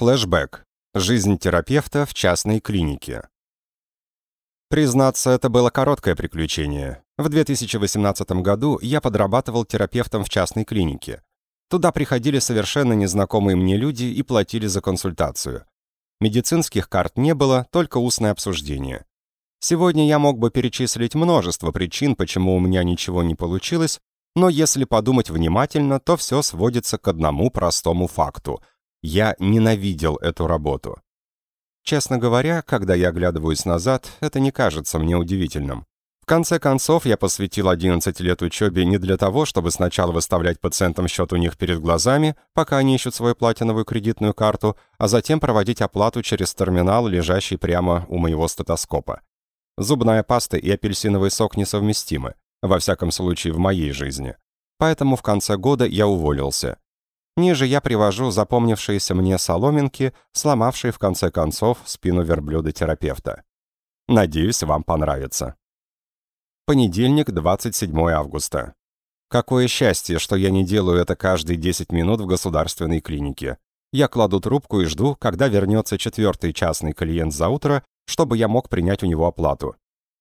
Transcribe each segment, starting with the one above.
Флэшбэк. Жизнь терапевта в частной клинике. Признаться, это было короткое приключение. В 2018 году я подрабатывал терапевтом в частной клинике. Туда приходили совершенно незнакомые мне люди и платили за консультацию. Медицинских карт не было, только устное обсуждение. Сегодня я мог бы перечислить множество причин, почему у меня ничего не получилось, но если подумать внимательно, то все сводится к одному простому факту. Я ненавидел эту работу. Честно говоря, когда я оглядываюсь назад, это не кажется мне удивительным. В конце концов, я посвятил 11 лет учебе не для того, чтобы сначала выставлять пациентам счет у них перед глазами, пока они ищут свою платиновую кредитную карту, а затем проводить оплату через терминал, лежащий прямо у моего стетоскопа. Зубная паста и апельсиновый сок несовместимы, во всяком случае в моей жизни. Поэтому в конце года я уволился. Ниже я привожу запомнившиеся мне соломинки, сломавшие в конце концов спину верблюда-терапевта. Надеюсь, вам понравится. Понедельник, 27 августа. Какое счастье, что я не делаю это каждые 10 минут в государственной клинике. Я кладу трубку и жду, когда вернется четвертый частный клиент за утро, чтобы я мог принять у него оплату.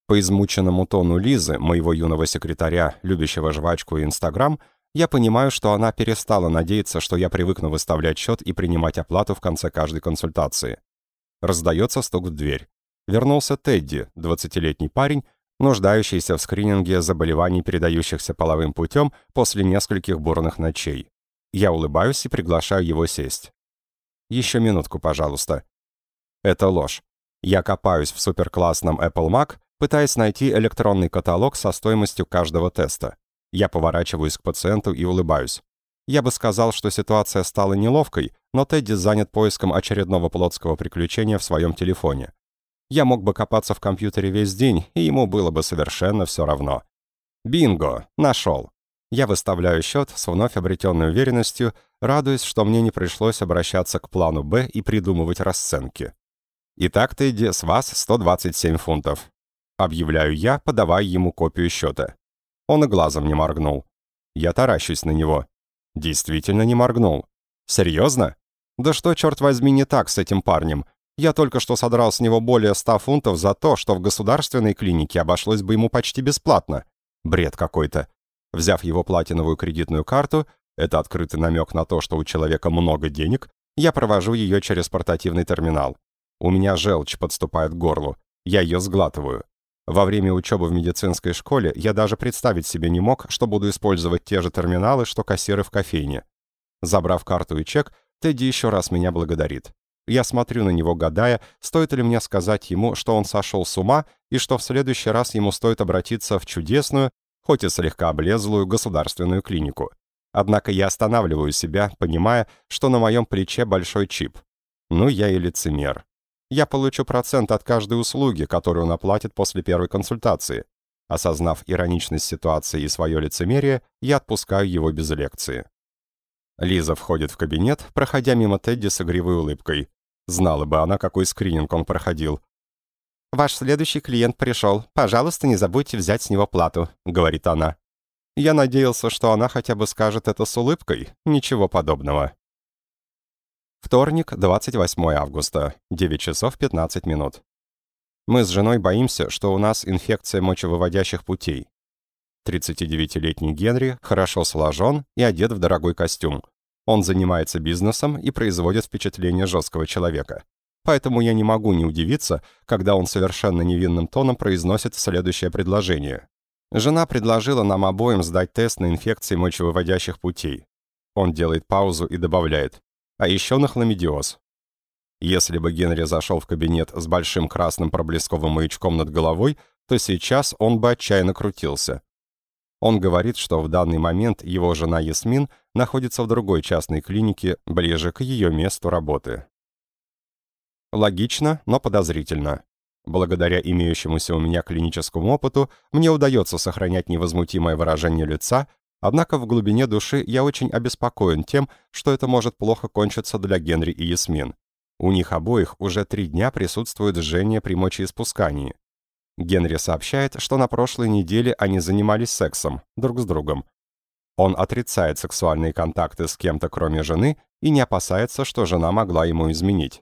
По измученному тону Лизы, моего юного секретаря, любящего жвачку и Инстаграм, я понимаю, что она перестала надеяться, что я привыкну выставлять счет и принимать оплату в конце каждой консультации. Раздается стук в дверь. Вернулся Тедди, 20-летний парень, нуждающийся в скрининге заболеваний, передающихся половым путем после нескольких бурных ночей. Я улыбаюсь и приглашаю его сесть. «Еще минутку, пожалуйста». Это ложь. Я копаюсь в суперклассном Apple Mac, пытаясь найти электронный каталог со стоимостью каждого теста. Я поворачиваюсь к пациенту и улыбаюсь. Я бы сказал, что ситуация стала неловкой, но Тедди занят поиском очередного плотского приключения в своем телефоне. Я мог бы копаться в компьютере весь день, и ему было бы совершенно все равно. Бинго! Нашел! Я выставляю счет с вновь обретенной уверенностью, радуясь, что мне не пришлось обращаться к плану «Б» и придумывать расценки. Итак, Тедди, с вас 127 фунтов. Объявляю я, подавая ему копию счета. Он и глазом не моргнул. Я таращусь на него. Действительно не моргнул. Серьезно? Да что, черт возьми, не так с этим парнем? Я только что содрал с него более ста фунтов за то, что в государственной клинике обошлось бы ему почти бесплатно. Бред какой-то. Взяв его платиновую кредитную карту, это открытый намек на то, что у человека много денег, я провожу ее через портативный терминал. У меня желчь подступает к горлу. Я ее сглатываю. Во время учебы в медицинской школе я даже представить себе не мог, что буду использовать те же терминалы, что кассиры в кофейне. Забрав карту и чек, Тедди еще раз меня благодарит. Я смотрю на него, гадая, стоит ли мне сказать ему, что он сошел с ума, и что в следующий раз ему стоит обратиться в чудесную, хоть и слегка облезлую, государственную клинику. Однако я останавливаю себя, понимая, что на моем плече большой чип. Ну, я и лицемер. Я получу процент от каждой услуги, которую он оплатит после первой консультации. Осознав ироничность ситуации и свое лицемерие, я отпускаю его без лекции. Лиза входит в кабинет, проходя мимо Тедди с игривой улыбкой. Знала бы она, какой скрининг он проходил. «Ваш следующий клиент пришел. Пожалуйста, не забудьте взять с него плату», — говорит она. Я надеялся, что она хотя бы скажет это с улыбкой. Ничего подобного. Вторник, 28 августа, 9 часов 15 минут. Мы с женой боимся, что у нас инфекция мочевыводящих путей. 39-летний Генри хорошо сложен и одет в дорогой костюм. Он занимается бизнесом и производит впечатление жесткого человека. Поэтому я не могу не удивиться, когда он совершенно невинным тоном произносит следующее предложение. Жена предложила нам обоим сдать тест на инфекции мочевыводящих путей. Он делает паузу и добавляет а еще на хламидиоз. Если бы Генри зашел в кабинет с большим красным проблесковым маячком над головой, то сейчас он бы отчаянно крутился. Он говорит, что в данный момент его жена Ясмин находится в другой частной клинике, ближе к ее месту работы. Логично, но подозрительно. Благодаря имеющемуся у меня клиническому опыту, мне удается сохранять невозмутимое выражение лица, Однако в глубине души я очень обеспокоен тем, что это может плохо кончиться для Генри и Ясмин. У них обоих уже три дня присутствует жжение при мочеиспускании. Генри сообщает, что на прошлой неделе они занимались сексом, друг с другом. Он отрицает сексуальные контакты с кем-то, кроме жены, и не опасается, что жена могла ему изменить.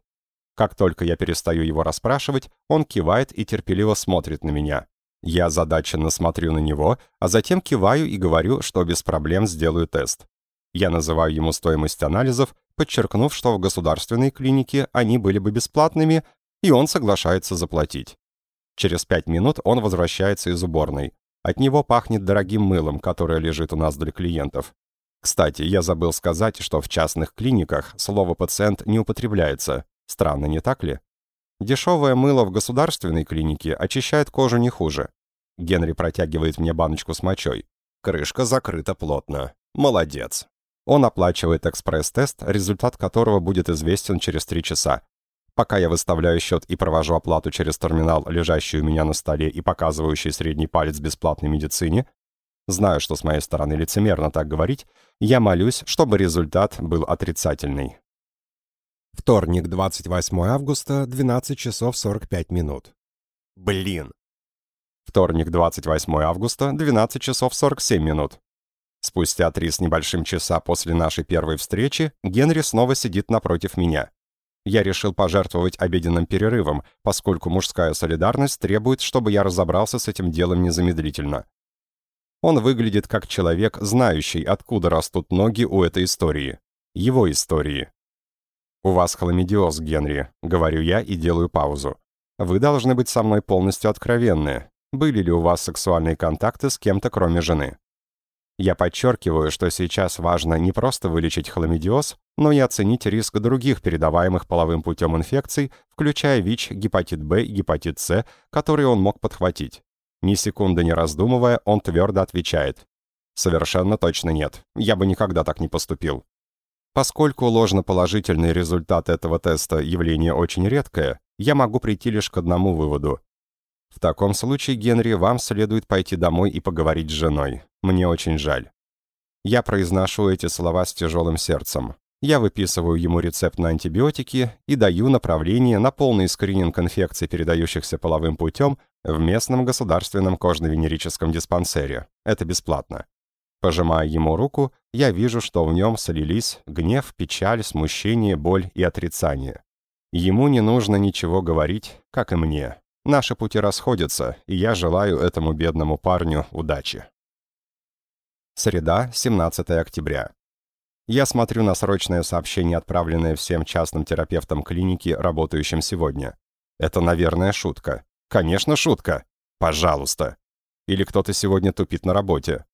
Как только я перестаю его расспрашивать, он кивает и терпеливо смотрит на меня. Я озадаченно смотрю на него, а затем киваю и говорю, что без проблем сделаю тест. Я называю ему стоимость анализов, подчеркнув, что в государственной клинике они были бы бесплатными, и он соглашается заплатить. Через пять минут он возвращается из уборной. От него пахнет дорогим мылом, которое лежит у нас для клиентов. Кстати, я забыл сказать, что в частных клиниках слово «пациент» не употребляется. Странно, не так ли? Дешевое мыло в государственной клинике очищает кожу не хуже. Генри протягивает мне баночку с мочой. Крышка закрыта плотно. Молодец. Он оплачивает экспресс-тест, результат которого будет известен через три часа. Пока я выставляю счет и провожу оплату через терминал, лежащий у меня на столе и показывающий средний палец бесплатной медицине, знаю, что с моей стороны лицемерно так говорить, я молюсь, чтобы результат был отрицательный. Вторник, 28 августа, 12 часов 45 минут. Блин. Вторник, 28 августа, 12 часов 47 минут. Спустя три с небольшим часа после нашей первой встречи Генри снова сидит напротив меня. Я решил пожертвовать обеденным перерывом, поскольку мужская солидарность требует, чтобы я разобрался с этим делом незамедлительно. Он выглядит как человек, знающий, откуда растут ноги у этой истории. Его истории. «У вас хламидиоз, Генри», — говорю я и делаю паузу. «Вы должны быть со мной полностью откровенны. Были ли у вас сексуальные контакты с кем-то, кроме жены?» Я подчеркиваю, что сейчас важно не просто вылечить хламидиоз, но и оценить риск других передаваемых половым путем инфекций, включая ВИЧ, гепатит Б и гепатит С, которые он мог подхватить. Ни секунды не раздумывая, он твердо отвечает. «Совершенно точно нет. Я бы никогда так не поступил. Поскольку ложноположительный результат этого теста явление очень редкое, я могу прийти лишь к одному выводу. В таком случае, Генри, вам следует пойти домой и поговорить с женой. Мне очень жаль. Я произношу эти слова с тяжелым сердцем. Я выписываю ему рецепт на антибиотики и даю направление на полный скрининг инфекций, передающихся половым путем, в местном государственном кожно-венерическом диспансере. Это бесплатно. Пожимая ему руку, я вижу, что в нем слились гнев, печаль, смущение, боль и отрицание. Ему не нужно ничего говорить, как и мне. Наши пути расходятся, и я желаю этому бедному парню удачи. Среда, 17 октября. Я смотрю на срочное сообщение, отправленное всем частным терапевтам клиники, работающим сегодня. Это, наверное, шутка. Конечно, шутка. Пожалуйста. Или кто-то сегодня тупит на работе.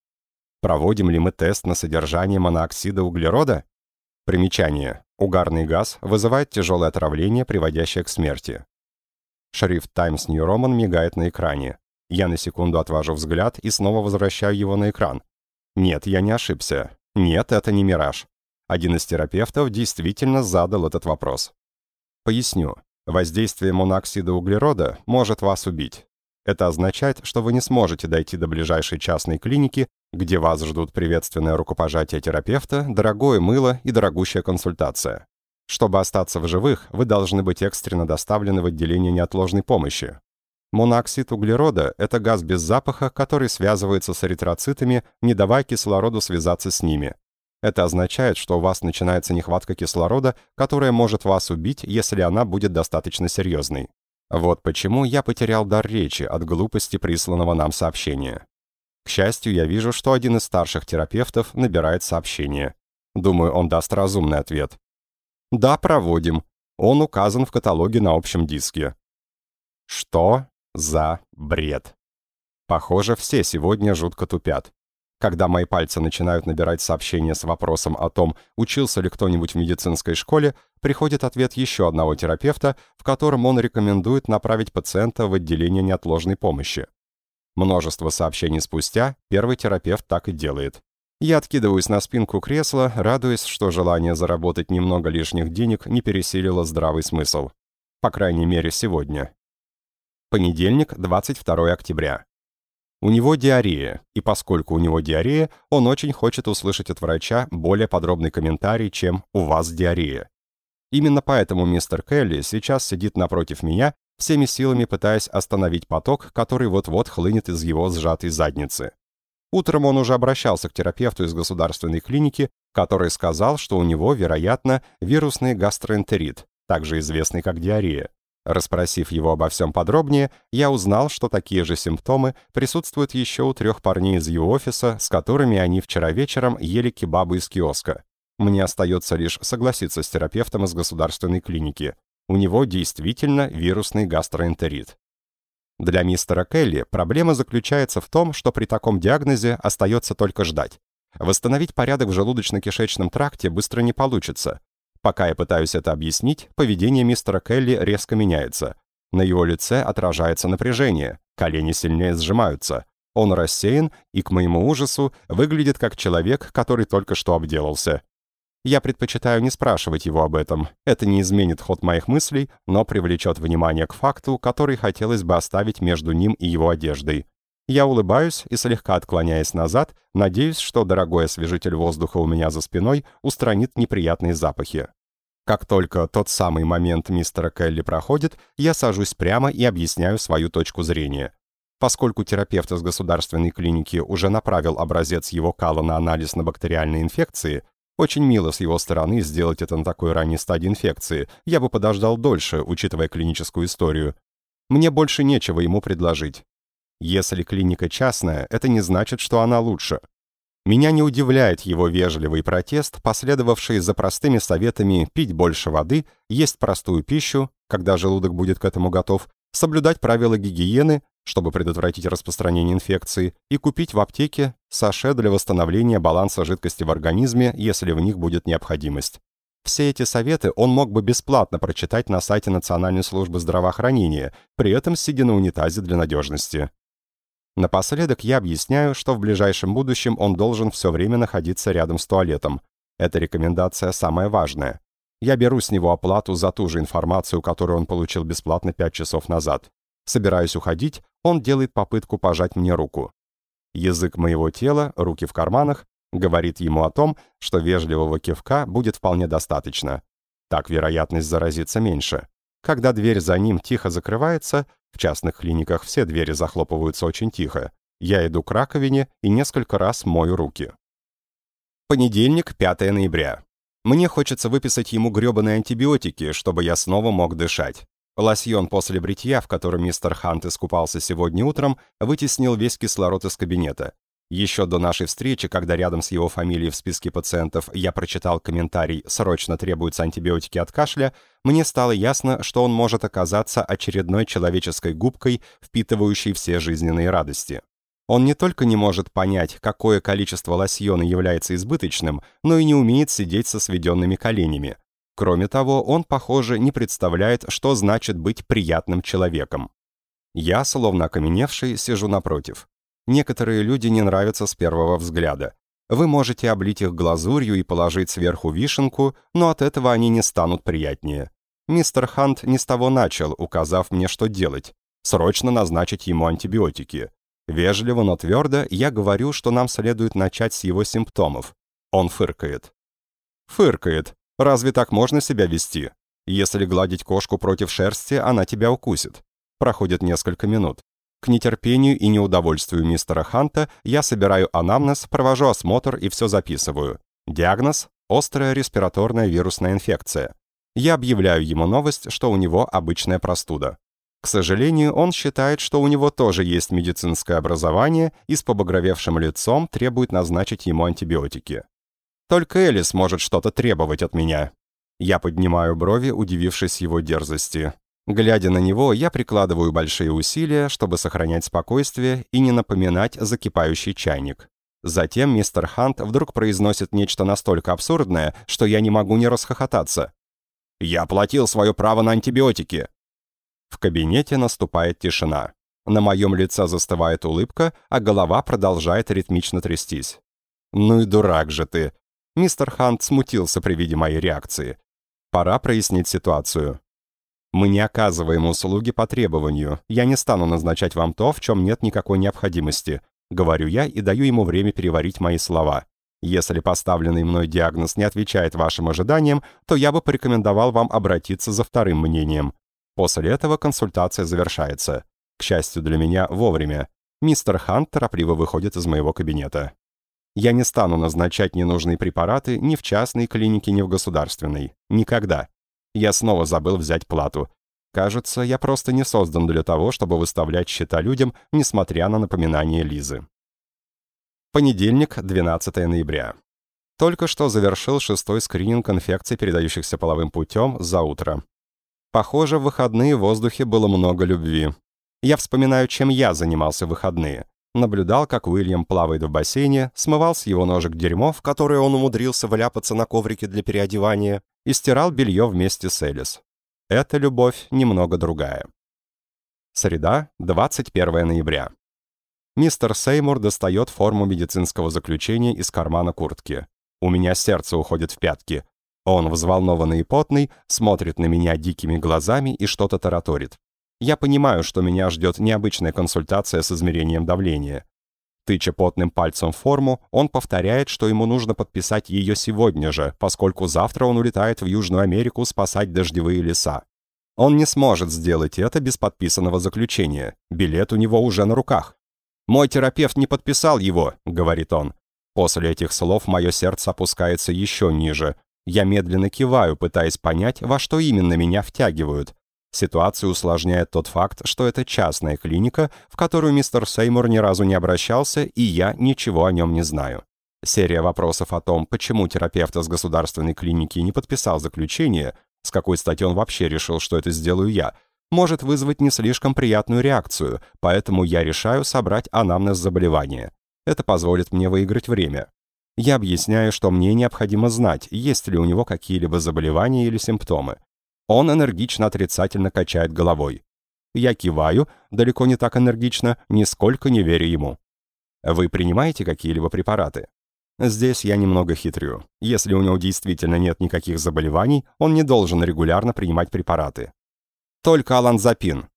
Проводим ли мы тест на содержание монооксида углерода? Примечание. Угарный газ вызывает тяжелое отравление, приводящее к смерти. Шрифт Times New Roman мигает на экране. Я на секунду отвожу взгляд и снова возвращаю его на экран. Нет, я не ошибся. Нет, это не мираж. Один из терапевтов действительно задал этот вопрос. Поясню. Воздействие монооксида углерода может вас убить. Это означает, что вы не сможете дойти до ближайшей частной клиники, где вас ждут приветственное рукопожатие терапевта, дорогое мыло и дорогущая консультация. Чтобы остаться в живых, вы должны быть экстренно доставлены в отделение неотложной помощи. Монооксид углерода – это газ без запаха, который связывается с эритроцитами, не давая кислороду связаться с ними. Это означает, что у вас начинается нехватка кислорода, которая может вас убить, если она будет достаточно серьезной. Вот почему я потерял дар речи от глупости присланного нам сообщения. К счастью, я вижу, что один из старших терапевтов набирает сообщение. Думаю, он даст разумный ответ. «Да, проводим. Он указан в каталоге на общем диске». Что за бред? Похоже, все сегодня жутко тупят. Когда мои пальцы начинают набирать сообщения с вопросом о том, учился ли кто-нибудь в медицинской школе, приходит ответ еще одного терапевта, в котором он рекомендует направить пациента в отделение неотложной помощи. Множество сообщений спустя первый терапевт так и делает. Я откидываюсь на спинку кресла, радуясь, что желание заработать немного лишних денег не пересилило здравый смысл. По крайней мере, сегодня. Понедельник, 22 октября. У него диарея, и поскольку у него диарея, он очень хочет услышать от врача более подробный комментарий, чем «у вас диарея». Именно поэтому мистер Келли сейчас сидит напротив меня, всеми силами пытаясь остановить поток, который вот-вот хлынет из его сжатой задницы. Утром он уже обращался к терапевту из государственной клиники, который сказал, что у него, вероятно, вирусный гастроэнтерит, также известный как диарея. Расспросив его обо всем подробнее, я узнал, что такие же симптомы присутствуют еще у трех парней из его офиса, с которыми они вчера вечером ели кебабы из киоска. Мне остается лишь согласиться с терапевтом из государственной клиники. У него действительно вирусный гастроэнтерит. Для мистера Келли проблема заключается в том, что при таком диагнозе остается только ждать. Восстановить порядок в желудочно-кишечном тракте быстро не получится. Пока я пытаюсь это объяснить, поведение мистера Келли резко меняется. На его лице отражается напряжение, колени сильнее сжимаются. Он рассеян и, к моему ужасу, выглядит как человек, который только что обделался. Я предпочитаю не спрашивать его об этом. Это не изменит ход моих мыслей, но привлечет внимание к факту, который хотелось бы оставить между ним и его одеждой. Я улыбаюсь и, слегка отклоняясь назад, надеюсь, что дорогой освежитель воздуха у меня за спиной устранит неприятные запахи. Как только тот самый момент мистера Келли проходит, я сажусь прямо и объясняю свою точку зрения. Поскольку терапевт из государственной клиники уже направил образец его кала на анализ на бактериальные инфекции, очень мило с его стороны сделать это на такой ранней стадии инфекции. Я бы подождал дольше, учитывая клиническую историю. Мне больше нечего ему предложить. Если клиника частная, это не значит, что она лучше. Меня не удивляет его вежливый протест, последовавший за простыми советами пить больше воды, есть простую пищу, когда желудок будет к этому готов, соблюдать правила гигиены, чтобы предотвратить распространение инфекции, и купить в аптеке саше для восстановления баланса жидкости в организме, если в них будет необходимость. Все эти советы он мог бы бесплатно прочитать на сайте Национальной службы здравоохранения, при этом сидя на унитазе для надежности. Напоследок я объясняю, что в ближайшем будущем он должен все время находиться рядом с туалетом. Эта рекомендация самая важная. Я беру с него оплату за ту же информацию, которую он получил бесплатно 5 часов назад. Собираюсь уходить, он делает попытку пожать мне руку. Язык моего тела, руки в карманах, говорит ему о том, что вежливого кивка будет вполне достаточно. Так вероятность заразиться меньше. Когда дверь за ним тихо закрывается, в частных клиниках все двери захлопываются очень тихо, я иду к раковине и несколько раз мою руки. Понедельник, 5 ноября. Мне хочется выписать ему грёбаные антибиотики, чтобы я снова мог дышать. Лосьон после бритья, в котором мистер Хант искупался сегодня утром, вытеснил весь кислород из кабинета. Еще до нашей встречи, когда рядом с его фамилией в списке пациентов я прочитал комментарий «Срочно требуются антибиотики от кашля», мне стало ясно, что он может оказаться очередной человеческой губкой, впитывающей все жизненные радости. Он не только не может понять, какое количество лосьона является избыточным, но и не умеет сидеть со сведенными коленями. Кроме того, он, похоже, не представляет, что значит быть приятным человеком. Я, словно окаменевший, сижу напротив. Некоторые люди не нравятся с первого взгляда. Вы можете облить их глазурью и положить сверху вишенку, но от этого они не станут приятнее. Мистер Хант не с того начал, указав мне, что делать. Срочно назначить ему антибиотики. Вежливо, но твердо я говорю, что нам следует начать с его симптомов. Он фыркает. Фыркает. Разве так можно себя вести? Если гладить кошку против шерсти, она тебя укусит. Проходит несколько минут. К нетерпению и неудовольствию мистера Ханта я собираю анамнез, провожу осмотр и все записываю. Диагноз – острая респираторная вирусная инфекция. Я объявляю ему новость, что у него обычная простуда. К сожалению, он считает, что у него тоже есть медицинское образование и с побагровевшим лицом требует назначить ему антибиотики. Только Элис может что-то требовать от меня. Я поднимаю брови, удивившись его дерзости. Глядя на него, я прикладываю большие усилия, чтобы сохранять спокойствие и не напоминать закипающий чайник. Затем мистер Хант вдруг произносит нечто настолько абсурдное, что я не могу не расхохотаться. «Я оплатил свое право на антибиотики!» В кабинете наступает тишина. На моем лице застывает улыбка, а голова продолжает ритмично трястись. «Ну и дурак же ты!» Мистер Хант смутился при виде моей реакции. «Пора прояснить ситуацию. Мы не оказываем услуги по требованию. Я не стану назначать вам то, в чем нет никакой необходимости. Говорю я и даю ему время переварить мои слова. Если поставленный мной диагноз не отвечает вашим ожиданиям, то я бы порекомендовал вам обратиться за вторым мнением. После этого консультация завершается. К счастью для меня, вовремя. Мистер Хант торопливо выходит из моего кабинета. Я не стану назначать ненужные препараты ни в частной клинике, ни в государственной. Никогда. Я снова забыл взять плату. Кажется, я просто не создан для того, чтобы выставлять счета людям, несмотря на напоминание Лизы. Понедельник, 12 ноября. Только что завершил шестой скрининг инфекций, передающихся половым путем, за утро. Похоже, в выходные в воздухе было много любви. Я вспоминаю, чем я занимался в выходные. Наблюдал, как Уильям плавает в бассейне, смывал с его ножек дерьмо, в которое он умудрился вляпаться на коврике для переодевания, и стирал белье вместе с Элис. Эта любовь немного другая. Среда, 21 ноября. Мистер Сеймур достает форму медицинского заключения из кармана куртки. У меня сердце уходит в пятки. Он, взволнованный и потный, смотрит на меня дикими глазами и что-то тараторит. Я понимаю, что меня ждет необычная консультация с измерением давления. Тыча потным пальцем форму, он повторяет, что ему нужно подписать ее сегодня же, поскольку завтра он улетает в Южную Америку спасать дождевые леса. Он не сможет сделать это без подписанного заключения. Билет у него уже на руках. «Мой терапевт не подписал его», — говорит он. После этих слов мое сердце опускается еще ниже. Я медленно киваю, пытаясь понять, во что именно меня втягивают. Ситуацию усложняет тот факт, что это частная клиника, в которую мистер Сеймур ни разу не обращался, и я ничего о нем не знаю. Серия вопросов о том, почему терапевт из государственной клиники не подписал заключение, с какой стати он вообще решил, что это сделаю я, может вызвать не слишком приятную реакцию, поэтому я решаю собрать анамнез заболевания. Это позволит мне выиграть время. Я объясняю, что мне необходимо знать, есть ли у него какие-либо заболевания или симптомы. Он энергично отрицательно качает головой. Я киваю, далеко не так энергично, нисколько не верю ему. Вы принимаете какие-либо препараты? Здесь я немного хитрю. Если у него действительно нет никаких заболеваний, он не должен регулярно принимать препараты. Только аланзапин.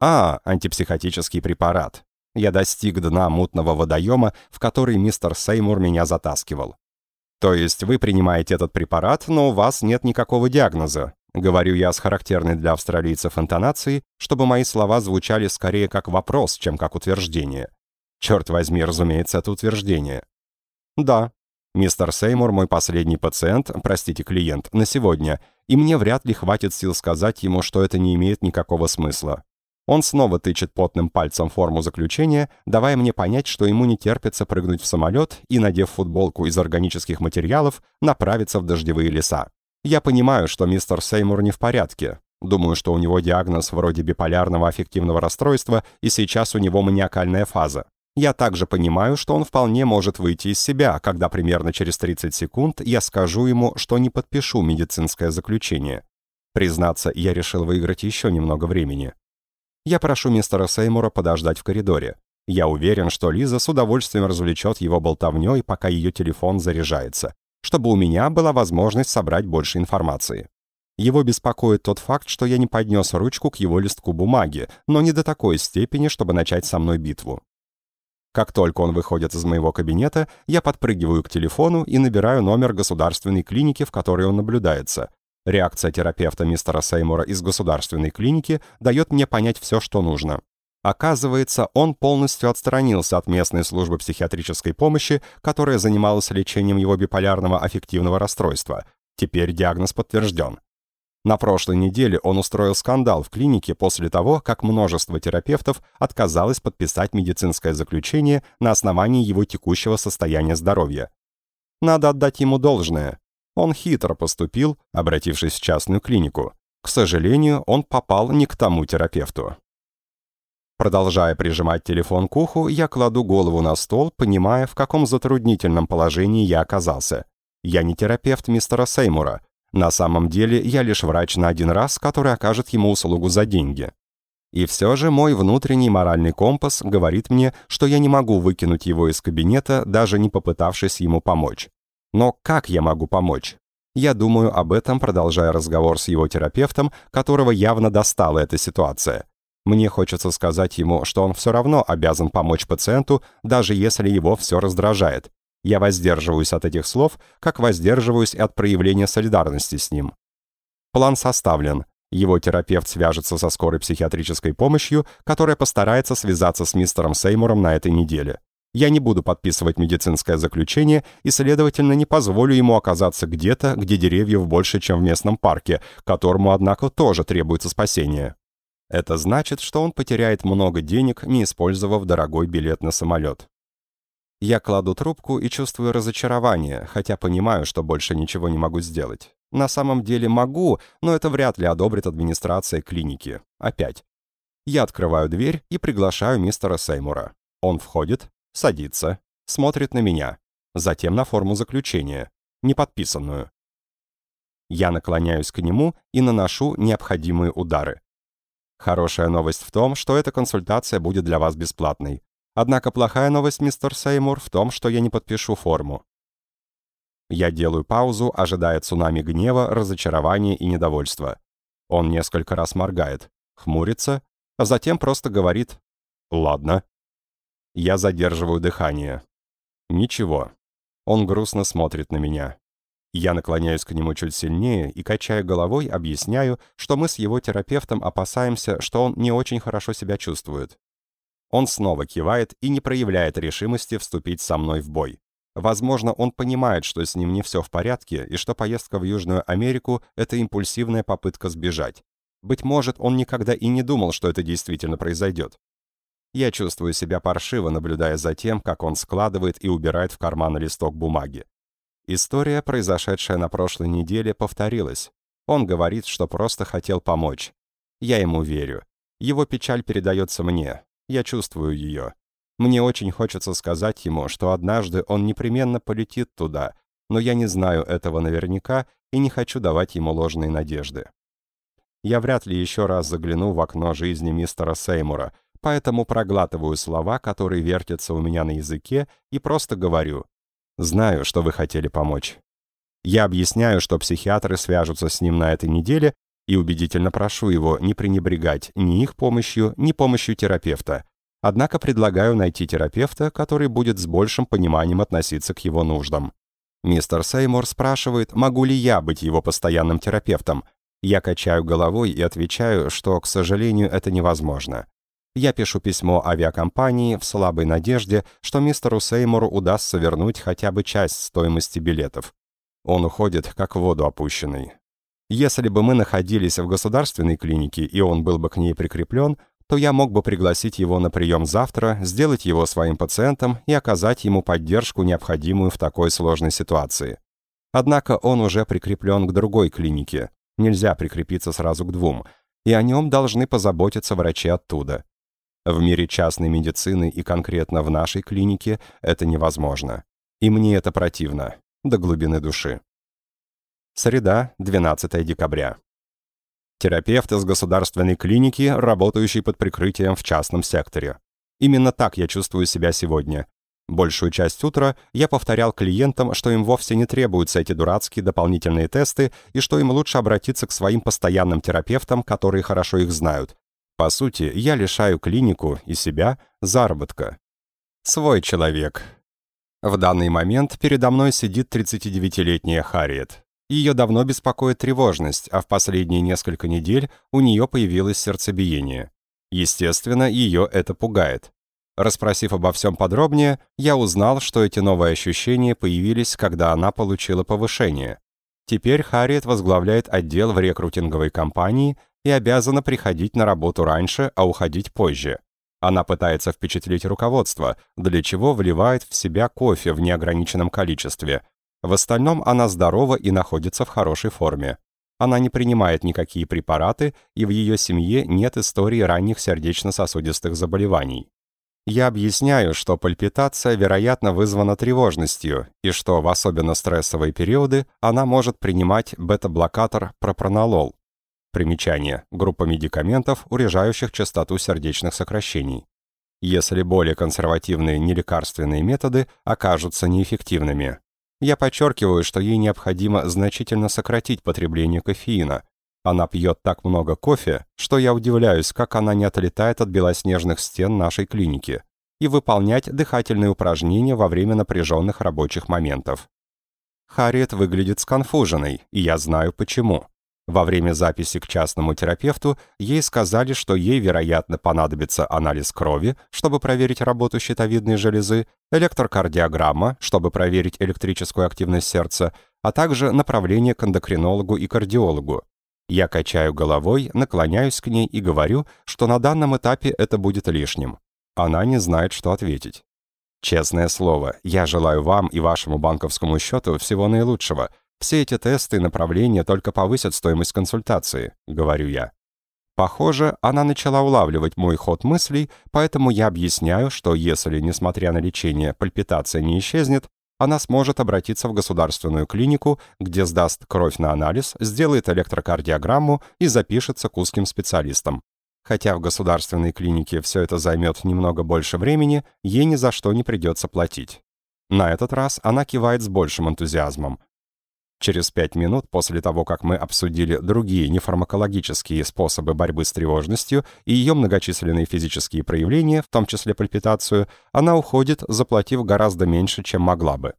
А, антипсихотический препарат. Я достиг дна мутного водоема, в который мистер Сеймур меня затаскивал. То есть вы принимаете этот препарат, но у вас нет никакого диагноза, Говорю я с характерной для австралийцев интонацией, чтобы мои слова звучали скорее как вопрос, чем как утверждение. Черт возьми, разумеется, это утверждение. Да, мистер Сеймур мой последний пациент, простите, клиент, на сегодня, и мне вряд ли хватит сил сказать ему, что это не имеет никакого смысла. Он снова тычет потным пальцем форму заключения, давая мне понять, что ему не терпится прыгнуть в самолет и, надев футболку из органических материалов, направиться в дождевые леса. Я понимаю, что мистер Сеймур не в порядке. Думаю, что у него диагноз вроде биполярного аффективного расстройства, и сейчас у него маниакальная фаза. Я также понимаю, что он вполне может выйти из себя, когда примерно через 30 секунд я скажу ему, что не подпишу медицинское заключение. Признаться, я решил выиграть еще немного времени. Я прошу мистера Сеймура подождать в коридоре. Я уверен, что Лиза с удовольствием развлечет его болтовней, пока ее телефон заряжается чтобы у меня была возможность собрать больше информации. Его беспокоит тот факт, что я не поднес ручку к его листку бумаги, но не до такой степени, чтобы начать со мной битву. Как только он выходит из моего кабинета, я подпрыгиваю к телефону и набираю номер государственной клиники, в которой он наблюдается. Реакция терапевта мистера Сеймура из государственной клиники дает мне понять все, что нужно. Оказывается, он полностью отстранился от местной службы психиатрической помощи, которая занималась лечением его биполярного аффективного расстройства. Теперь диагноз подтвержден. На прошлой неделе он устроил скандал в клинике после того, как множество терапевтов отказалось подписать медицинское заключение на основании его текущего состояния здоровья. Надо отдать ему должное. Он хитро поступил, обратившись в частную клинику. К сожалению, он попал не к тому терапевту. Продолжая прижимать телефон к уху, я кладу голову на стол, понимая, в каком затруднительном положении я оказался. Я не терапевт мистера Сеймура. На самом деле, я лишь врач на один раз, который окажет ему услугу за деньги. И все же мой внутренний моральный компас говорит мне, что я не могу выкинуть его из кабинета, даже не попытавшись ему помочь. Но как я могу помочь? Я думаю об этом, продолжая разговор с его терапевтом, которого явно достала эта ситуация. Мне хочется сказать ему, что он все равно обязан помочь пациенту, даже если его все раздражает. Я воздерживаюсь от этих слов, как воздерживаюсь от проявления солидарности с ним. План составлен. Его терапевт свяжется со скорой психиатрической помощью, которая постарается связаться с мистером Сеймуром на этой неделе. Я не буду подписывать медицинское заключение и, следовательно, не позволю ему оказаться где-то, где деревьев больше, чем в местном парке, которому, однако, тоже требуется спасение. Это значит, что он потеряет много денег, не использовав дорогой билет на самолет. Я кладу трубку и чувствую разочарование, хотя понимаю, что больше ничего не могу сделать. На самом деле могу, но это вряд ли одобрит администрация клиники. Опять. Я открываю дверь и приглашаю мистера Сеймура. Он входит, садится, смотрит на меня, затем на форму заключения, не подписанную. Я наклоняюсь к нему и наношу необходимые удары. Хорошая новость в том, что эта консультация будет для вас бесплатной. Однако плохая новость, мистер Сеймур, в том, что я не подпишу форму. Я делаю паузу, ожидая цунами гнева, разочарования и недовольства. Он несколько раз моргает, хмурится, а затем просто говорит «Ладно». Я задерживаю дыхание. Ничего. Он грустно смотрит на меня. Я наклоняюсь к нему чуть сильнее и, качая головой, объясняю, что мы с его терапевтом опасаемся, что он не очень хорошо себя чувствует. Он снова кивает и не проявляет решимости вступить со мной в бой. Возможно, он понимает, что с ним не все в порядке, и что поездка в Южную Америку — это импульсивная попытка сбежать. Быть может, он никогда и не думал, что это действительно произойдет. Я чувствую себя паршиво, наблюдая за тем, как он складывает и убирает в карман листок бумаги. История, произошедшая на прошлой неделе, повторилась. Он говорит, что просто хотел помочь. Я ему верю. Его печаль передается мне. Я чувствую ее. Мне очень хочется сказать ему, что однажды он непременно полетит туда, но я не знаю этого наверняка и не хочу давать ему ложные надежды. Я вряд ли еще раз загляну в окно жизни мистера Сеймура, поэтому проглатываю слова, которые вертятся у меня на языке, и просто говорю «Знаю, что вы хотели помочь». Я объясняю, что психиатры свяжутся с ним на этой неделе, и убедительно прошу его не пренебрегать ни их помощью, ни помощью терапевта, Однако предлагаю найти терапевта, который будет с большим пониманием относиться к его нуждам. Мистер Сеймур спрашивает, могу ли я быть его постоянным терапевтом. Я качаю головой и отвечаю, что, к сожалению, это невозможно. Я пишу письмо авиакомпании в слабой надежде, что мистеру Сеймуру удастся вернуть хотя бы часть стоимости билетов. Он уходит, как в воду опущенный. Если бы мы находились в государственной клинике, и он был бы к ней прикреплен, то я мог бы пригласить его на прием завтра, сделать его своим пациентом и оказать ему поддержку, необходимую в такой сложной ситуации. Однако он уже прикреплен к другой клинике. Нельзя прикрепиться сразу к двум, и о нем должны позаботиться врачи оттуда. В мире частной медицины и конкретно в нашей клинике это невозможно. И мне это противно, до глубины души. Среда, 12 декабря. Терапевт из государственной клиники, работающий под прикрытием в частном секторе. Именно так я чувствую себя сегодня. Большую часть утра я повторял клиентам, что им вовсе не требуются эти дурацкие дополнительные тесты и что им лучше обратиться к своим постоянным терапевтам, которые хорошо их знают. По сути, я лишаю клинику и себя заработка. Свой человек. В данный момент передо мной сидит 39-летняя Харриет. Ее давно беспокоит тревожность, а в последние несколько недель у нее появилось сердцебиение. Естественно, ее это пугает. Распросив обо всем подробнее, я узнал, что эти новые ощущения появились, когда она получила повышение. Теперь Харриет возглавляет отдел в рекрутинговой компании и обязана приходить на работу раньше, а уходить позже. Она пытается впечатлить руководство, для чего вливает в себя кофе в неограниченном количестве, в остальном она здорова и находится в хорошей форме. Она не принимает никакие препараты, и в ее семье нет истории ранних сердечно-сосудистых заболеваний. Я объясняю, что пальпитация, вероятно, вызвана тревожностью, и что в особенно стрессовые периоды она может принимать бета-блокатор пропронолол. Примечание. Группа медикаментов, урежающих частоту сердечных сокращений. Если более консервативные нелекарственные методы окажутся неэффективными. Я подчеркиваю, что ей необходимо значительно сократить потребление кофеина. Она пьет так много кофе, что я удивляюсь, как она не отлетает от белоснежных стен нашей клиники и выполнять дыхательные упражнения во время напряженных рабочих моментов. Харриет выглядит сконфуженной, и я знаю почему. Во время записи к частному терапевту ей сказали, что ей, вероятно, понадобится анализ крови, чтобы проверить работу щитовидной железы, электрокардиограмма, чтобы проверить электрическую активность сердца, а также направление к эндокринологу и кардиологу. Я качаю головой, наклоняюсь к ней и говорю, что на данном этапе это будет лишним. Она не знает, что ответить. Честное слово, я желаю вам и вашему банковскому счету всего наилучшего. Все эти тесты и направления только повысят стоимость консультации, говорю я. Похоже, она начала улавливать мой ход мыслей, поэтому я объясняю, что если, несмотря на лечение, пальпитация не исчезнет, она сможет обратиться в государственную клинику, где сдаст кровь на анализ, сделает электрокардиограмму и запишется к узким специалистам. Хотя в государственной клинике все это займет немного больше времени, ей ни за что не придется платить. На этот раз она кивает с большим энтузиазмом. Через пять минут после того, как мы обсудили другие нефармакологические способы борьбы с тревожностью и ее многочисленные физические проявления, в том числе пальпитацию, она уходит, заплатив гораздо меньше, чем могла бы.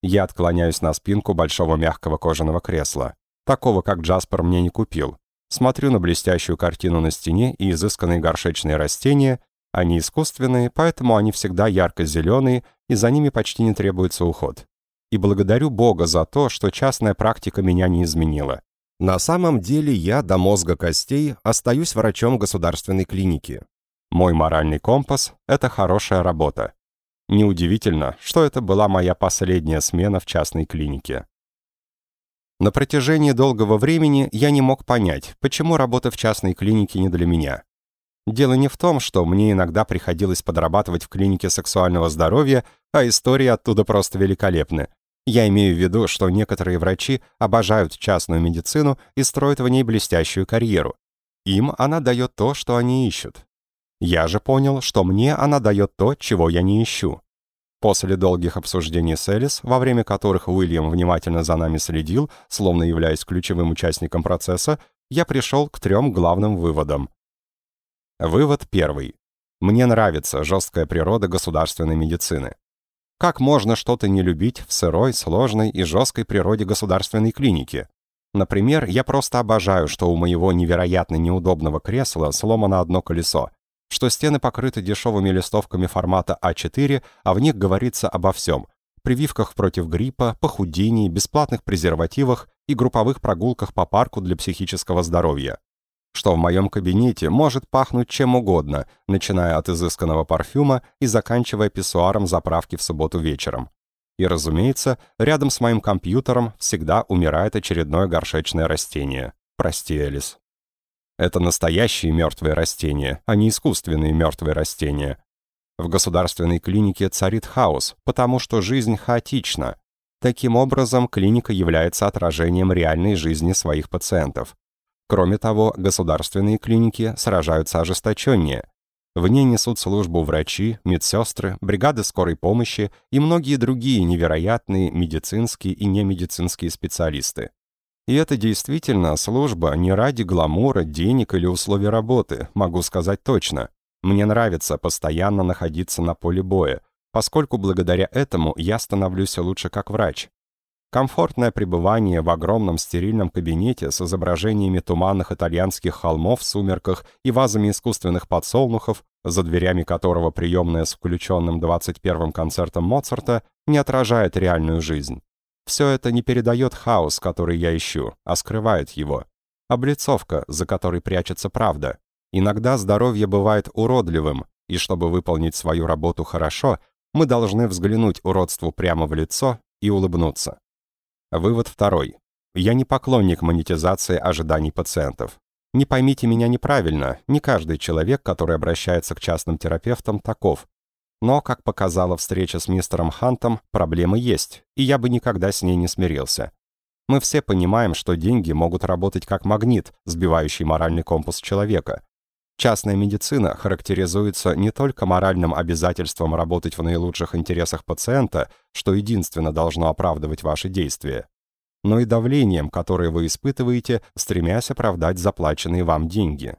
Я отклоняюсь на спинку большого мягкого кожаного кресла. Такого, как Джаспер, мне не купил. Смотрю на блестящую картину на стене и изысканные горшечные растения. Они искусственные, поэтому они всегда ярко-зеленые, и за ними почти не требуется уход. И благодарю Бога за то, что частная практика меня не изменила. На самом деле я до мозга костей остаюсь врачом государственной клиники. Мой моральный компас — это хорошая работа. Неудивительно, что это была моя последняя смена в частной клинике. На протяжении долгого времени я не мог понять, почему работа в частной клинике не для меня. Дело не в том, что мне иногда приходилось подрабатывать в клинике сексуального здоровья, а истории оттуда просто великолепны. Я имею в виду, что некоторые врачи обожают частную медицину и строят в ней блестящую карьеру. Им она дает то, что они ищут. Я же понял, что мне она дает то, чего я не ищу. После долгих обсуждений с Элис, во время которых Уильям внимательно за нами следил, словно являясь ключевым участником процесса, я пришел к трем главным выводам. Вывод первый. Мне нравится жесткая природа государственной медицины. Как можно что-то не любить в сырой, сложной и жесткой природе государственной клиники? Например, я просто обожаю, что у моего невероятно неудобного кресла сломано одно колесо, что стены покрыты дешевыми листовками формата А4, а в них говорится обо всем – прививках против гриппа, похудении, бесплатных презервативах и групповых прогулках по парку для психического здоровья. Что в моем кабинете может пахнуть чем угодно, начиная от изысканного парфюма и заканчивая писсуаром заправки в субботу вечером. И, разумеется, рядом с моим компьютером всегда умирает очередное горшечное растение. Прости, Элис. Это настоящие мертвые растения, а не искусственные мертвые растения. В государственной клинике царит хаос, потому что жизнь хаотична. Таким образом, клиника является отражением реальной жизни своих пациентов. Кроме того, государственные клиники сражаются ожесточеннее. В ней несут службу врачи, медсестры, бригады скорой помощи и многие другие невероятные медицинские и немедицинские специалисты. И это действительно служба не ради гламура, денег или условий работы, могу сказать точно. Мне нравится постоянно находиться на поле боя, поскольку благодаря этому я становлюсь лучше как врач. Комфортное пребывание в огромном стерильном кабинете с изображениями туманных итальянских холмов в сумерках и вазами искусственных подсолнухов, за дверями которого приемная с включенным 21-м концертом Моцарта, не отражает реальную жизнь. Все это не передает хаос, который я ищу, а скрывает его. Облицовка, за которой прячется правда. Иногда здоровье бывает уродливым, и чтобы выполнить свою работу хорошо, мы должны взглянуть уродству прямо в лицо и улыбнуться. Вывод второй. Я не поклонник монетизации ожиданий пациентов. Не поймите меня неправильно, не каждый человек, который обращается к частным терапевтам, таков. Но, как показала встреча с мистером Хантом, проблемы есть, и я бы никогда с ней не смирился. Мы все понимаем, что деньги могут работать как магнит, сбивающий моральный компас человека. Частная медицина характеризуется не только моральным обязательством работать в наилучших интересах пациента, что единственно должно оправдывать ваши действия, но и давлением, которое вы испытываете, стремясь оправдать заплаченные вам деньги.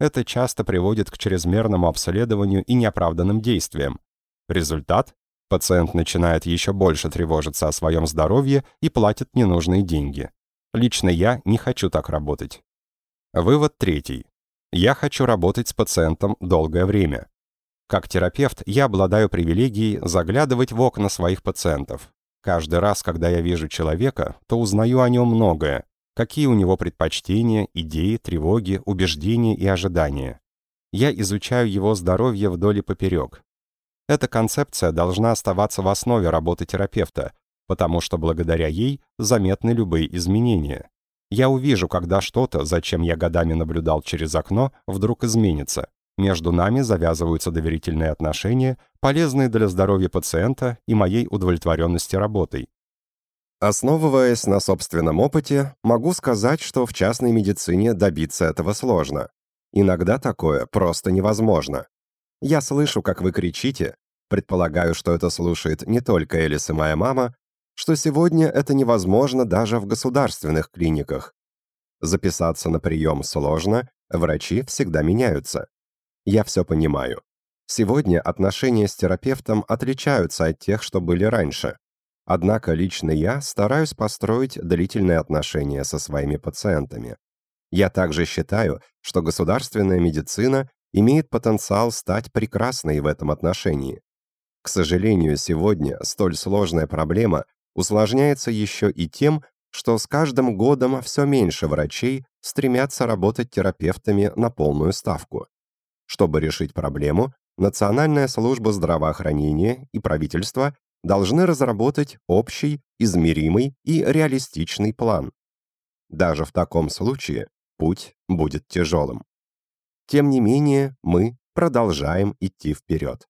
Это часто приводит к чрезмерному обследованию и неоправданным действиям. Результат – пациент начинает еще больше тревожиться о своем здоровье и платит ненужные деньги. Лично я не хочу так работать. Вывод третий. Я хочу работать с пациентом долгое время. Как терапевт я обладаю привилегией заглядывать в окна своих пациентов. Каждый раз, когда я вижу человека, то узнаю о нем многое. Какие у него предпочтения, идеи, тревоги, убеждения и ожидания. Я изучаю его здоровье вдоль и поперек. Эта концепция должна оставаться в основе работы терапевта, потому что благодаря ей заметны любые изменения. Я увижу, когда что-то, зачем я годами наблюдал через окно, вдруг изменится. Между нами завязываются доверительные отношения, полезные для здоровья пациента и моей удовлетворенности работой. Основываясь на собственном опыте, могу сказать, что в частной медицине добиться этого сложно. Иногда такое просто невозможно. Я слышу, как вы кричите, предполагаю, что это слушает не только Элис и моя мама, что сегодня это невозможно даже в государственных клиниках. Записаться на прием сложно, врачи всегда меняются. Я все понимаю. Сегодня отношения с терапевтом отличаются от тех, что были раньше. Однако лично я стараюсь построить длительные отношения со своими пациентами. Я также считаю, что государственная медицина имеет потенциал стать прекрасной в этом отношении. К сожалению, сегодня столь сложная проблема усложняется еще и тем, что с каждым годом все меньше врачей стремятся работать терапевтами на полную ставку. Чтобы решить проблему, Национальная служба здравоохранения и правительство должны разработать общий, измеримый и реалистичный план. Даже в таком случае путь будет тяжелым. Тем не менее, мы продолжаем идти вперед.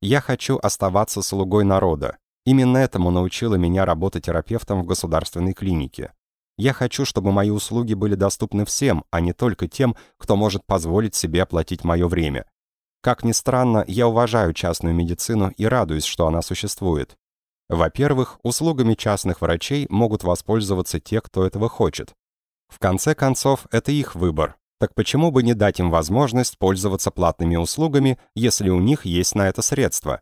Я хочу оставаться слугой народа. Именно этому научила меня работа терапевтом в государственной клинике. Я хочу, чтобы мои услуги были доступны всем, а не только тем, кто может позволить себе оплатить мое время. Как ни странно, я уважаю частную медицину и радуюсь, что она существует. Во-первых, услугами частных врачей могут воспользоваться те, кто этого хочет. В конце концов, это их выбор. Так почему бы не дать им возможность пользоваться платными услугами, если у них есть на это средства?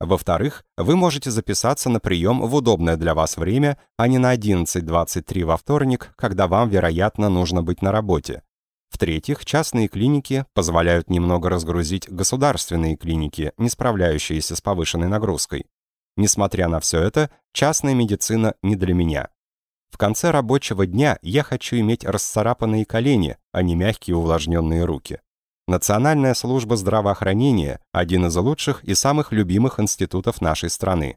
Во-вторых, вы можете записаться на прием в удобное для вас время, а не на 11.23 во вторник, когда вам, вероятно, нужно быть на работе. В-третьих, частные клиники позволяют немного разгрузить государственные клиники, не справляющиеся с повышенной нагрузкой. Несмотря на все это, частная медицина не для меня. В конце рабочего дня я хочу иметь расцарапанные колени, а не мягкие увлажненные руки. Национальная служба здравоохранения – один из лучших и самых любимых институтов нашей страны.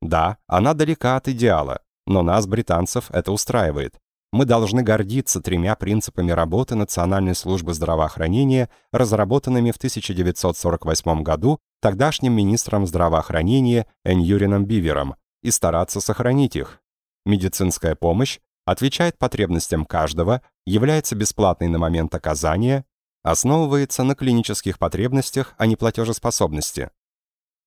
Да, она далека от идеала, но нас, британцев, это устраивает. Мы должны гордиться тремя принципами работы Национальной службы здравоохранения, разработанными в 1948 году тогдашним министром здравоохранения Эньюрином Бивером, и стараться сохранить их. Медицинская помощь отвечает потребностям каждого, является бесплатной на момент оказания, основывается на клинических потребностях, а не платежеспособности.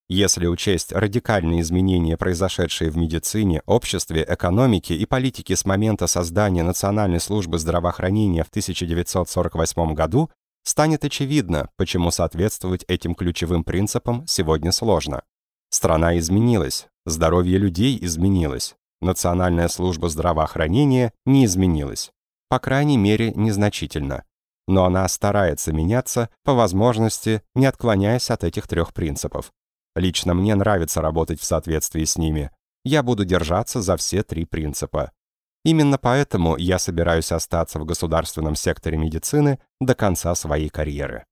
Если учесть радикальные изменения, произошедшие в медицине, обществе, экономике и политике с момента создания Национальной службы здравоохранения в 1948 году, станет очевидно, почему соответствовать этим ключевым принципам сегодня сложно. Страна изменилась, здоровье людей изменилось, Национальная служба здравоохранения не изменилась, по крайней мере, незначительно но она старается меняться, по возможности, не отклоняясь от этих трех принципов. Лично мне нравится работать в соответствии с ними. Я буду держаться за все три принципа. Именно поэтому я собираюсь остаться в государственном секторе медицины до конца своей карьеры.